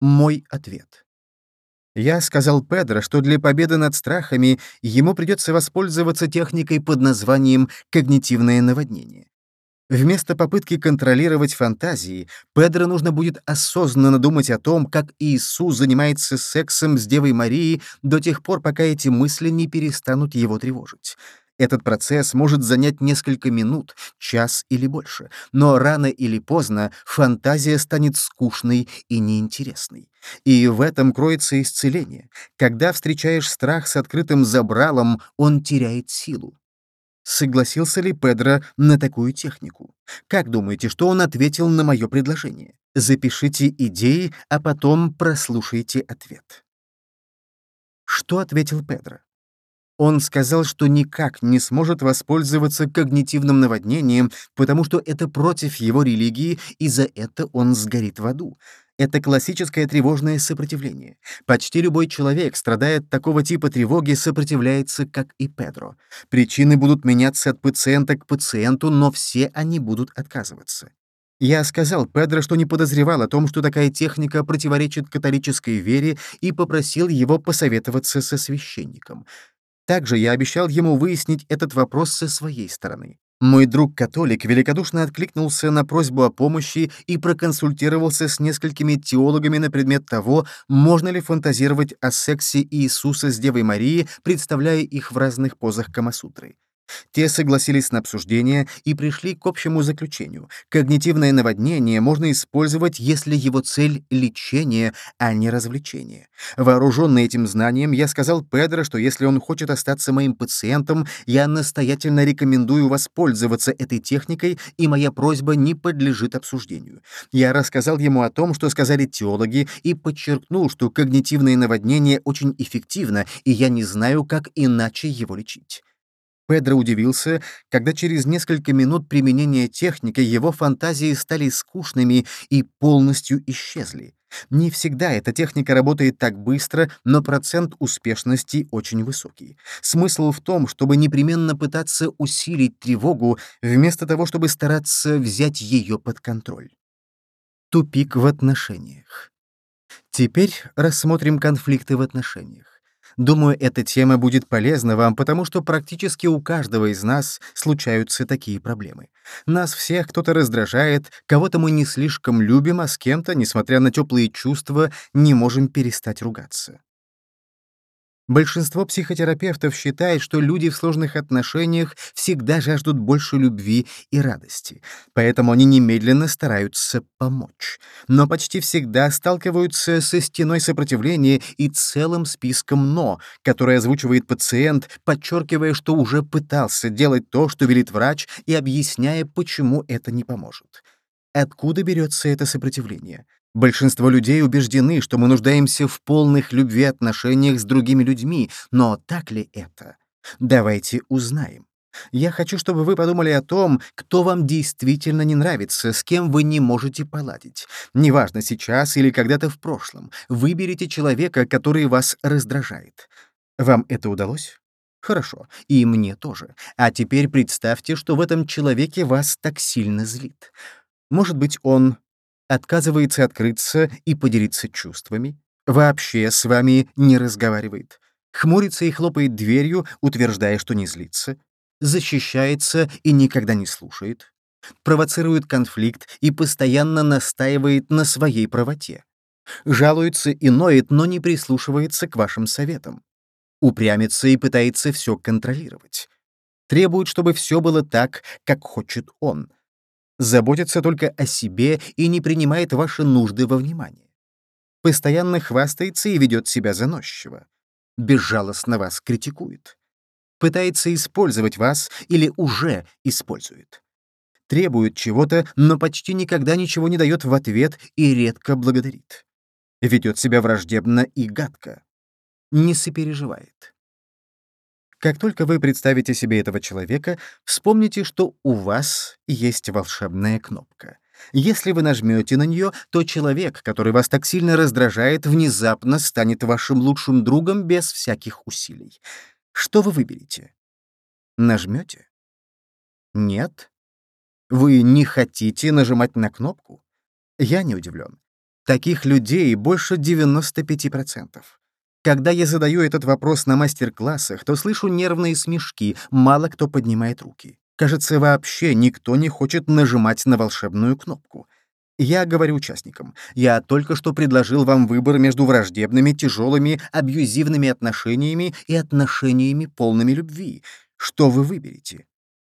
Мой ответ. Я сказал Педро, что для победы над страхами ему придется воспользоваться техникой под названием «когнитивное наводнение». Вместо попытки контролировать фантазии, Педро нужно будет осознанно думать о том, как Иисус занимается сексом с Девой Марией до тех пор, пока эти мысли не перестанут его тревожить. Этот процесс может занять несколько минут, час или больше, но рано или поздно фантазия станет скучной и неинтересной. И в этом кроется исцеление. Когда встречаешь страх с открытым забралом, он теряет силу. Согласился ли Педро на такую технику? Как думаете, что он ответил на мое предложение? Запишите идеи, а потом прослушайте ответ. Что ответил Педро? Он сказал, что никак не сможет воспользоваться когнитивным наводнением, потому что это против его религии, и за это он сгорит в аду. Это классическое тревожное сопротивление. Почти любой человек, страдая такого типа тревоги, сопротивляется, как и Педро. Причины будут меняться от пациента к пациенту, но все они будут отказываться. Я сказал Педро, что не подозревал о том, что такая техника противоречит католической вере, и попросил его посоветоваться со священником. Также я обещал ему выяснить этот вопрос со своей стороны. Мой друг-католик великодушно откликнулся на просьбу о помощи и проконсультировался с несколькими теологами на предмет того, можно ли фантазировать о сексе Иисуса с Девой Марией, представляя их в разных позах Камасутры. Те согласились на обсуждение и пришли к общему заключению. Когнитивное наводнение можно использовать, если его цель — лечение, а не развлечение. Вооруженный этим знанием, я сказал Педро, что если он хочет остаться моим пациентом, я настоятельно рекомендую воспользоваться этой техникой, и моя просьба не подлежит обсуждению. Я рассказал ему о том, что сказали теологи, и подчеркнул, что когнитивное наводнение очень эффективно, и я не знаю, как иначе его лечить. Педро удивился, когда через несколько минут применения техники его фантазии стали скучными и полностью исчезли. Не всегда эта техника работает так быстро, но процент успешности очень высокий. Смысл в том, чтобы непременно пытаться усилить тревогу, вместо того, чтобы стараться взять ее под контроль. Тупик в отношениях. Теперь рассмотрим конфликты в отношениях. Думаю, эта тема будет полезна вам, потому что практически у каждого из нас случаются такие проблемы. Нас всех кто-то раздражает, кого-то мы не слишком любим, а с кем-то, несмотря на теплые чувства, не можем перестать ругаться. Большинство психотерапевтов считает, что люди в сложных отношениях всегда жаждут больше любви и радости, поэтому они немедленно стараются помочь. Но почти всегда сталкиваются со стеной сопротивления и целым списком «но», который озвучивает пациент, подчеркивая, что уже пытался делать то, что велит врач, и объясняя, почему это не поможет. Откуда берется это сопротивление? Большинство людей убеждены, что мы нуждаемся в полных любви отношениях с другими людьми, но так ли это? Давайте узнаем. Я хочу, чтобы вы подумали о том, кто вам действительно не нравится, с кем вы не можете поладить. Неважно, сейчас или когда-то в прошлом. Выберите человека, который вас раздражает. Вам это удалось? Хорошо, и мне тоже. А теперь представьте, что в этом человеке вас так сильно злит. Может быть, он отказывается открыться и поделиться чувствами, вообще с вами не разговаривает, хмурится и хлопает дверью, утверждая, что не злится, защищается и никогда не слушает, провоцирует конфликт и постоянно настаивает на своей правоте, жалуется и ноет, но не прислушивается к вашим советам, упрямится и пытается все контролировать, требует, чтобы все было так, как хочет он — заботится только о себе и не принимает ваши нужды во внимание. Постоянно хвастается и ведет себя заносчиво. Безжалостно вас критикует. Пытается использовать вас или уже использует. Требует чего-то, но почти никогда ничего не дает в ответ и редко благодарит. Ведет себя враждебно и гадко. Не сопереживает. Как только вы представите себе этого человека, вспомните, что у вас есть волшебная кнопка. Если вы нажмете на нее, то человек, который вас так сильно раздражает, внезапно станет вашим лучшим другом без всяких усилий. Что вы выберете? Нажмете? Нет? Вы не хотите нажимать на кнопку? Я не удивлен. Таких людей больше 95%. Когда я задаю этот вопрос на мастер-классах, то слышу нервные смешки, мало кто поднимает руки. Кажется, вообще никто не хочет нажимать на волшебную кнопку. Я говорю участникам, я только что предложил вам выбор между враждебными, тяжелыми, абьюзивными отношениями и отношениями полными любви. Что вы выберете?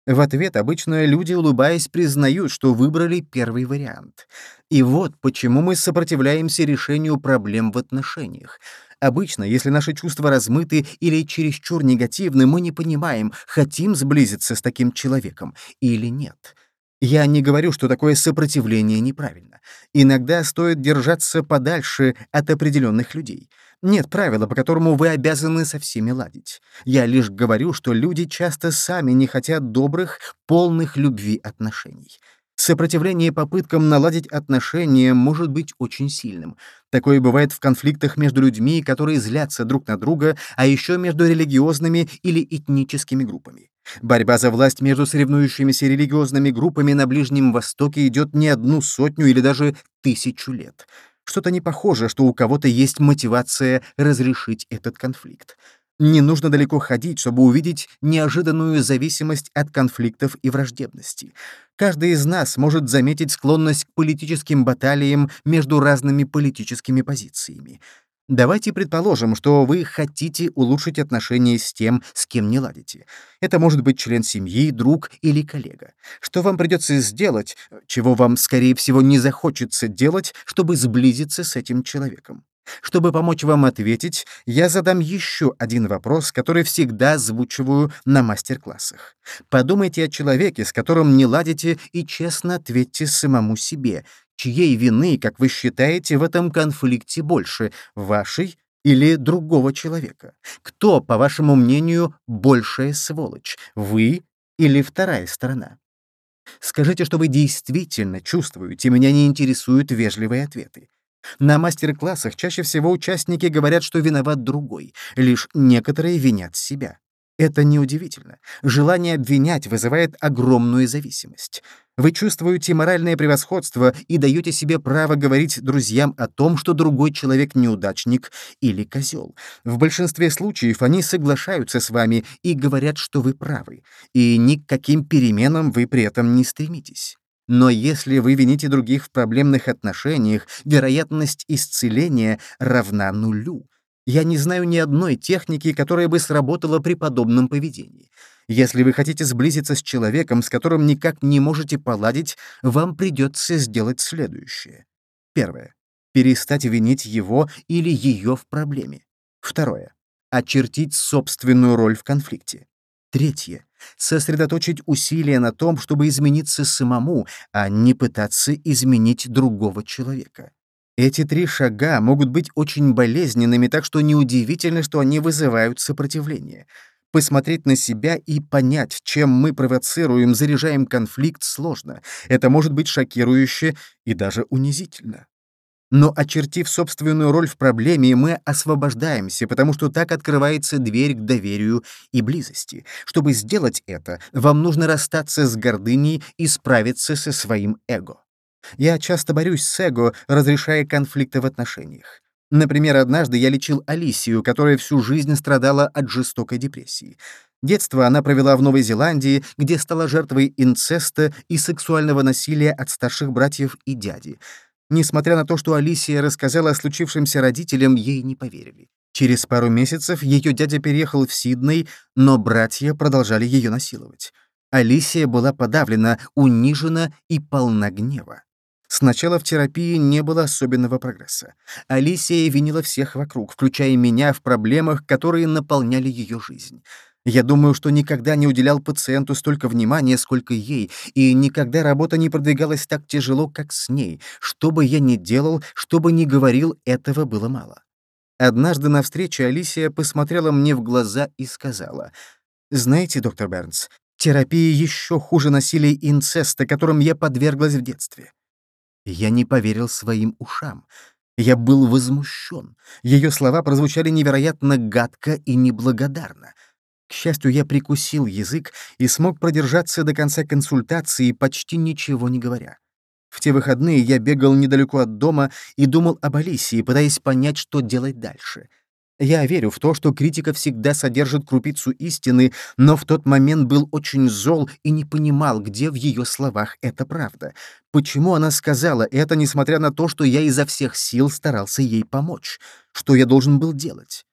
В ответ обычно люди, улыбаясь, признают, что выбрали первый вариант. И вот почему мы сопротивляемся решению проблем в отношениях. Обычно, если наши чувства размыты или чересчур негативны, мы не понимаем, хотим сблизиться с таким человеком или нет. Я не говорю, что такое сопротивление неправильно. Иногда стоит держаться подальше от определенных людей. Нет правила, по которому вы обязаны со всеми ладить. Я лишь говорю, что люди часто сами не хотят добрых, полных любви отношений. Сопротивление попыткам наладить отношения может быть очень сильным. Такое бывает в конфликтах между людьми, которые злятся друг на друга, а еще между религиозными или этническими группами. Борьба за власть между соревнующимися религиозными группами на Ближнем Востоке идет не одну сотню или даже тысячу лет. Что-то не похоже, что у кого-то есть мотивация разрешить этот конфликт. Не нужно далеко ходить, чтобы увидеть неожиданную зависимость от конфликтов и враждебности. Каждый из нас может заметить склонность к политическим баталиям между разными политическими позициями. Давайте предположим, что вы хотите улучшить отношения с тем, с кем не ладите. Это может быть член семьи, друг или коллега. Что вам придется сделать, чего вам, скорее всего, не захочется делать, чтобы сблизиться с этим человеком? Чтобы помочь вам ответить, я задам еще один вопрос, который всегда озвучиваю на мастер-классах. Подумайте о человеке, с которым не ладите, и честно ответьте самому себе, чьей вины, как вы считаете, в этом конфликте больше, вашей или другого человека? Кто, по вашему мнению, большая сволочь, вы или вторая сторона? Скажите, что вы действительно чувствуете, меня не интересуют вежливые ответы. На мастер-классах чаще всего участники говорят, что виноват другой, лишь некоторые винят себя. Это неудивительно. Желание обвинять вызывает огромную зависимость. Вы чувствуете моральное превосходство и даете себе право говорить друзьям о том, что другой человек неудачник или козел. В большинстве случаев они соглашаются с вами и говорят, что вы правы, и ни к каким переменам вы при этом не стремитесь. Но если вы вините других в проблемных отношениях, вероятность исцеления равна нулю. Я не знаю ни одной техники, которая бы сработала при подобном поведении. Если вы хотите сблизиться с человеком, с которым никак не можете поладить, вам придется сделать следующее. Первое. Перестать винить его или ее в проблеме. Второе. Очертить собственную роль в конфликте. Третье сосредоточить усилия на том, чтобы измениться самому, а не пытаться изменить другого человека. Эти три шага могут быть очень болезненными, так что неудивительно, что они вызывают сопротивление. Посмотреть на себя и понять, чем мы провоцируем, заряжаем конфликт, сложно. Это может быть шокирующе и даже унизительно. Но, очертив собственную роль в проблеме, мы освобождаемся, потому что так открывается дверь к доверию и близости. Чтобы сделать это, вам нужно расстаться с гордыней и справиться со своим эго. Я часто борюсь с эго, разрешая конфликты в отношениях. Например, однажды я лечил Алисию, которая всю жизнь страдала от жестокой депрессии. Детство она провела в Новой Зеландии, где стала жертвой инцеста и сексуального насилия от старших братьев и дяди. Несмотря на то, что Алисия рассказала о случившемся родителям, ей не поверили. Через пару месяцев ее дядя переехал в Сидней, но братья продолжали ее насиловать. Алисия была подавлена, унижена и полна гнева. Сначала в терапии не было особенного прогресса. Алисия винила всех вокруг, включая меня в проблемах, которые наполняли ее жизнь. Я думаю, что никогда не уделял пациенту столько внимания, сколько ей, и никогда работа не продвигалась так тяжело, как с ней. Что бы я ни делал, что бы ни говорил, этого было мало. Однажды на встрече Алисия посмотрела мне в глаза и сказала, «Знаете, доктор Бернс, терапия еще хуже насилия инцеста, которым я подверглась в детстве». Я не поверил своим ушам. Я был возмущен. Ее слова прозвучали невероятно гадко и неблагодарно. К счастью, я прикусил язык и смог продержаться до конца консультации, почти ничего не говоря. В те выходные я бегал недалеко от дома и думал об Алисии, пытаясь понять, что делать дальше. Я верю в то, что критика всегда содержит крупицу истины, но в тот момент был очень зол и не понимал, где в ее словах эта правда. Почему она сказала это, несмотря на то, что я изо всех сил старался ей помочь? Что я должен был делать?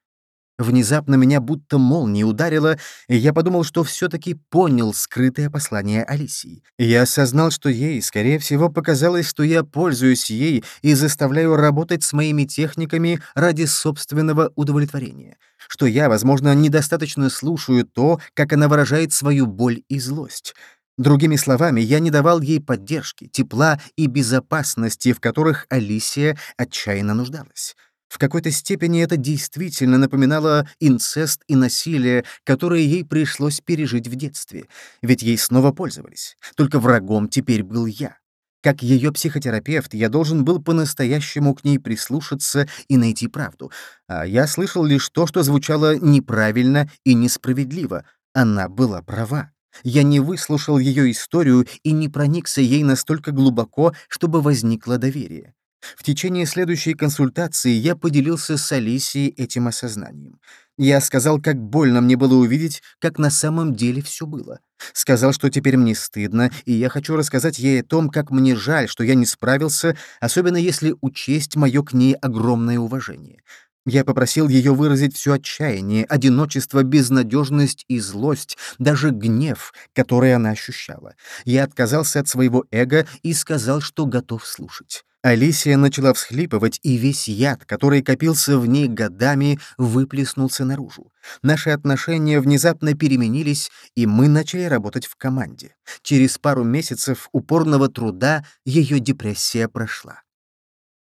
Внезапно меня будто молнией ударило, и я подумал, что все-таки понял скрытое послание Алисии. Я осознал, что ей, скорее всего, показалось, что я пользуюсь ей и заставляю работать с моими техниками ради собственного удовлетворения. Что я, возможно, недостаточно слушаю то, как она выражает свою боль и злость. Другими словами, я не давал ей поддержки, тепла и безопасности, в которых Алисия отчаянно нуждалась. В какой-то степени это действительно напоминало инцест и насилие, которое ей пришлось пережить в детстве, ведь ей снова пользовались. Только врагом теперь был я. Как ее психотерапевт, я должен был по-настоящему к ней прислушаться и найти правду. А я слышал лишь то, что звучало неправильно и несправедливо. Она была права. Я не выслушал ее историю и не проникся ей настолько глубоко, чтобы возникло доверие. В течение следующей консультации я поделился с Алисией этим осознанием. Я сказал, как больно мне было увидеть, как на самом деле все было. Сказал, что теперь мне стыдно, и я хочу рассказать ей о том, как мне жаль, что я не справился, особенно если учесть мое к ней огромное уважение. Я попросил ее выразить все отчаяние, одиночество, безнадежность и злость, даже гнев, который она ощущала. Я отказался от своего эго и сказал, что готов слушать. Алисия начала всхлипывать, и весь яд, который копился в ней годами, выплеснулся наружу. Наши отношения внезапно переменились, и мы начали работать в команде. Через пару месяцев упорного труда ее депрессия прошла.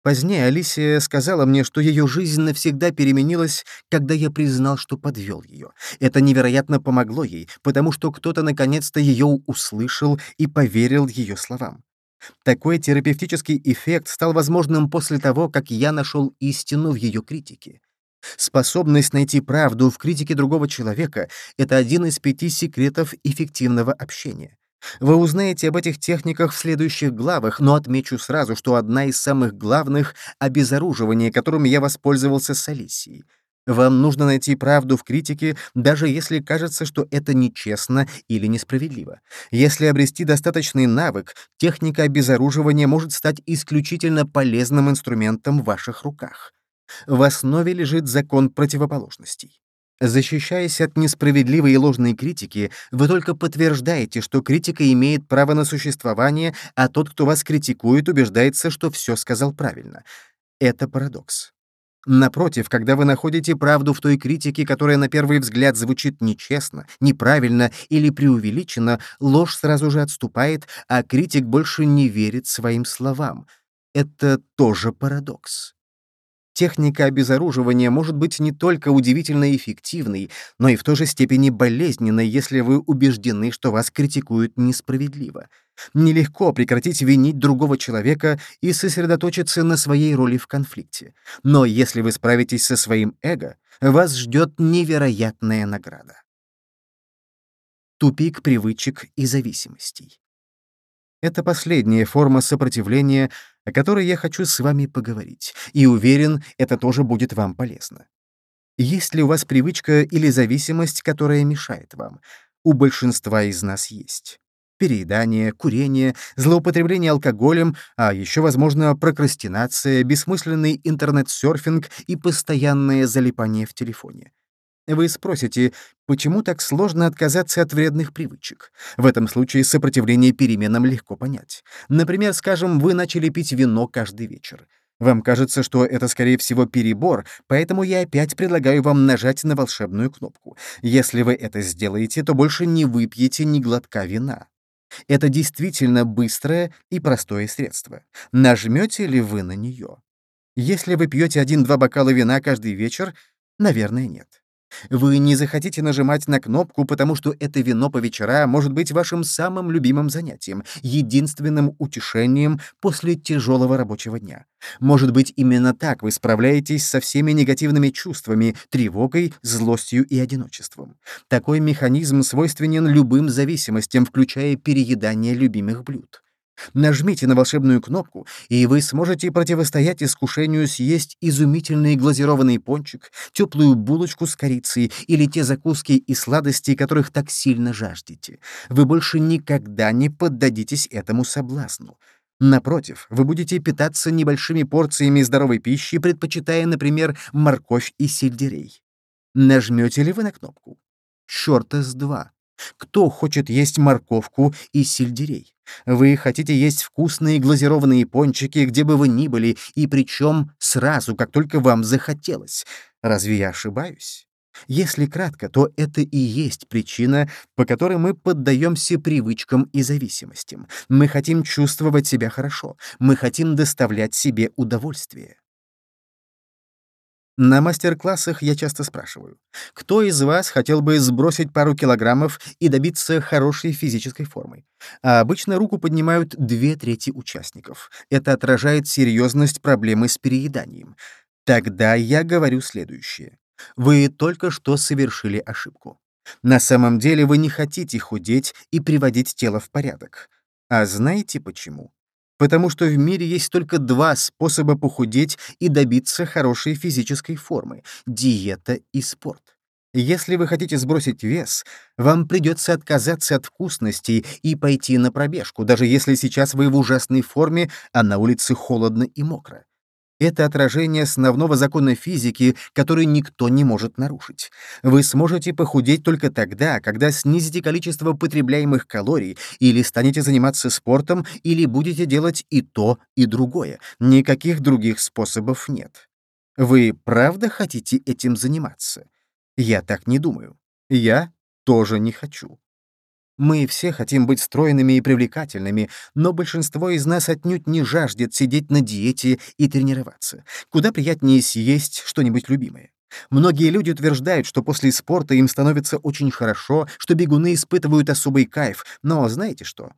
Позднее Алисия сказала мне, что ее жизнь навсегда переменилась, когда я признал, что подвел ее. Это невероятно помогло ей, потому что кто-то наконец-то ее услышал и поверил ее словам. Такой терапевтический эффект стал возможным после того, как я нашел истину в ее критике. Способность найти правду в критике другого человека — это один из пяти секретов эффективного общения. Вы узнаете об этих техниках в следующих главах, но отмечу сразу, что одна из самых главных — обезоруживание, которым я воспользовался с Алисией. Вам нужно найти правду в критике, даже если кажется, что это нечестно или несправедливо. Если обрести достаточный навык, техника обезоруживания может стать исключительно полезным инструментом в ваших руках. В основе лежит закон противоположностей. Защищаясь от несправедливой и ложной критики, вы только подтверждаете, что критика имеет право на существование, а тот, кто вас критикует, убеждается, что все сказал правильно. Это парадокс. Напротив, когда вы находите правду в той критике, которая на первый взгляд звучит нечестно, неправильно или преувеличенно, ложь сразу же отступает, а критик больше не верит своим словам. Это тоже парадокс. Техника обезоруживания может быть не только удивительно эффективной, но и в той же степени болезненной, если вы убеждены, что вас критикуют несправедливо. Нелегко прекратить винить другого человека и сосредоточиться на своей роли в конфликте. Но если вы справитесь со своим эго, вас ждет невероятная награда. Тупик привычек и зависимостей. Это последняя форма сопротивления, о которой я хочу с вами поговорить, и уверен, это тоже будет вам полезно. Есть ли у вас привычка или зависимость, которая мешает вам? У большинства из нас есть. Переедание, курение, злоупотребление алкоголем, а еще, возможно, прокрастинация, бессмысленный интернет-серфинг и постоянное залипание в телефоне. Вы спросите, почему так сложно отказаться от вредных привычек? В этом случае сопротивление переменам легко понять. Например, скажем, вы начали пить вино каждый вечер. Вам кажется, что это, скорее всего, перебор, поэтому я опять предлагаю вам нажать на волшебную кнопку. Если вы это сделаете, то больше не выпьете ни глотка вина. Это действительно быстрое и простое средство. Нажмете ли вы на нее? Если вы пьете один-два бокала вина каждый вечер, наверное, нет. Вы не захотите нажимать на кнопку, потому что это вино по вечерам может быть вашим самым любимым занятием, единственным утешением после тяжелого рабочего дня. Может быть, именно так вы справляетесь со всеми негативными чувствами, тревогой, злостью и одиночеством. Такой механизм свойственен любым зависимостям, включая переедание любимых блюд. Нажмите на волшебную кнопку, и вы сможете противостоять искушению съесть изумительный глазированный пончик, теплую булочку с корицей или те закуски и сладости, которых так сильно жаждете. Вы больше никогда не поддадитесь этому соблазну. Напротив, вы будете питаться небольшими порциями здоровой пищи, предпочитая, например, морковь и сельдерей. Нажмете ли вы на кнопку? Чёрта с два. Кто хочет есть морковку и сельдерей? Вы хотите есть вкусные глазированные пончики, где бы вы ни были, и причем сразу, как только вам захотелось. Разве я ошибаюсь? Если кратко, то это и есть причина, по которой мы поддаемся привычкам и зависимостям. Мы хотим чувствовать себя хорошо, мы хотим доставлять себе удовольствие. На мастер-классах я часто спрашиваю, кто из вас хотел бы сбросить пару килограммов и добиться хорошей физической формы? А обычно руку поднимают две трети участников. Это отражает серьезность проблемы с перееданием. Тогда я говорю следующее. Вы только что совершили ошибку. На самом деле вы не хотите худеть и приводить тело в порядок. А знаете почему? Потому что в мире есть только два способа похудеть и добиться хорошей физической формы — диета и спорт. Если вы хотите сбросить вес, вам придется отказаться от вкусностей и пойти на пробежку, даже если сейчас вы в ужасной форме, а на улице холодно и мокро. Это отражение основного закона физики, который никто не может нарушить. Вы сможете похудеть только тогда, когда снизите количество потребляемых калорий, или станете заниматься спортом, или будете делать и то, и другое. Никаких других способов нет. Вы правда хотите этим заниматься? Я так не думаю. Я тоже не хочу. Мы все хотим быть стройными и привлекательными, но большинство из нас отнюдь не жаждет сидеть на диете и тренироваться. Куда приятнее съесть что-нибудь любимое. Многие люди утверждают, что после спорта им становится очень хорошо, что бегуны испытывают особый кайф, но знаете что?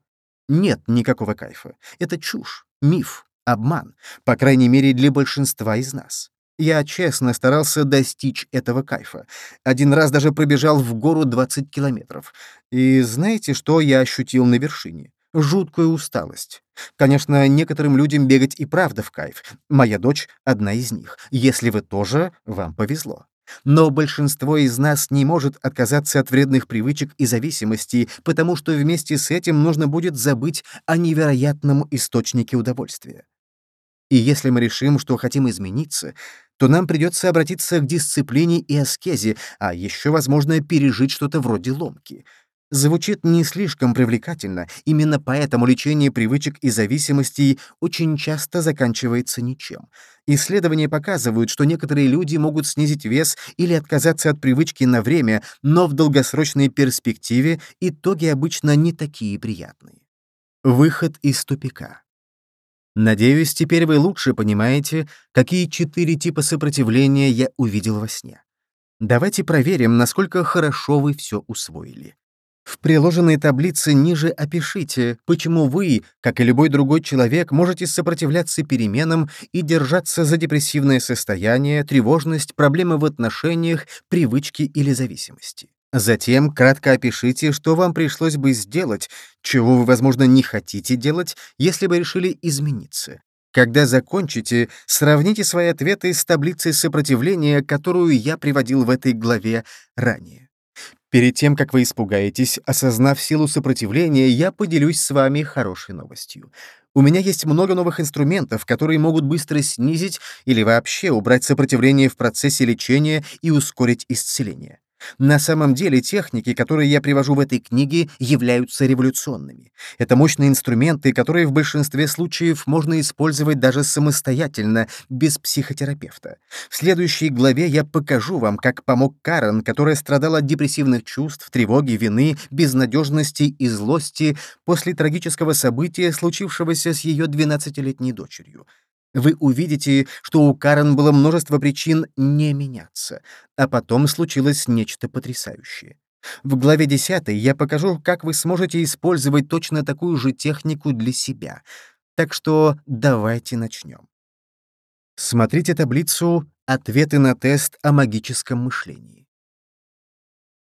Нет никакого кайфа. Это чушь, миф, обман, по крайней мере для большинства из нас. Я честно старался достичь этого кайфа. Один раз даже пробежал в гору 20 километров. И знаете, что я ощутил на вершине? Жуткую усталость. Конечно, некоторым людям бегать и правда в кайф. Моя дочь — одна из них. Если вы тоже, вам повезло. Но большинство из нас не может отказаться от вредных привычек и зависимостей, потому что вместе с этим нужно будет забыть о невероятном источнике удовольствия. И если мы решим, что хотим измениться, то нам придется обратиться к дисциплине и аскезе, а еще, возможно, пережить что-то вроде ломки. Звучит не слишком привлекательно, именно поэтому лечение привычек и зависимостей очень часто заканчивается ничем. Исследования показывают, что некоторые люди могут снизить вес или отказаться от привычки на время, но в долгосрочной перспективе итоги обычно не такие приятные. Выход из тупика. Надеюсь, теперь вы лучше понимаете, какие четыре типа сопротивления я увидел во сне. Давайте проверим, насколько хорошо вы все усвоили. В приложенной таблице ниже опишите, почему вы, как и любой другой человек, можете сопротивляться переменам и держаться за депрессивное состояние, тревожность, проблемы в отношениях, привычки или зависимости. Затем кратко опишите, что вам пришлось бы сделать, чего вы, возможно, не хотите делать, если бы решили измениться. Когда закончите, сравните свои ответы с таблицей сопротивления, которую я приводил в этой главе ранее. Перед тем, как вы испугаетесь, осознав силу сопротивления, я поделюсь с вами хорошей новостью. У меня есть много новых инструментов, которые могут быстро снизить или вообще убрать сопротивление в процессе лечения и ускорить исцеление. На самом деле техники, которые я привожу в этой книге, являются революционными. Это мощные инструменты, которые в большинстве случаев можно использовать даже самостоятельно, без психотерапевта. В следующей главе я покажу вам, как помог Карен, которая страдала от депрессивных чувств, тревоги, вины, безнадежности и злости после трагического события, случившегося с ее 12-летней дочерью. Вы увидите, что у Карен было множество причин не меняться, а потом случилось нечто потрясающее. В главе 10 я покажу, как вы сможете использовать точно такую же технику для себя. Так что давайте начнем. Смотрите таблицу «Ответы на тест о магическом мышлении».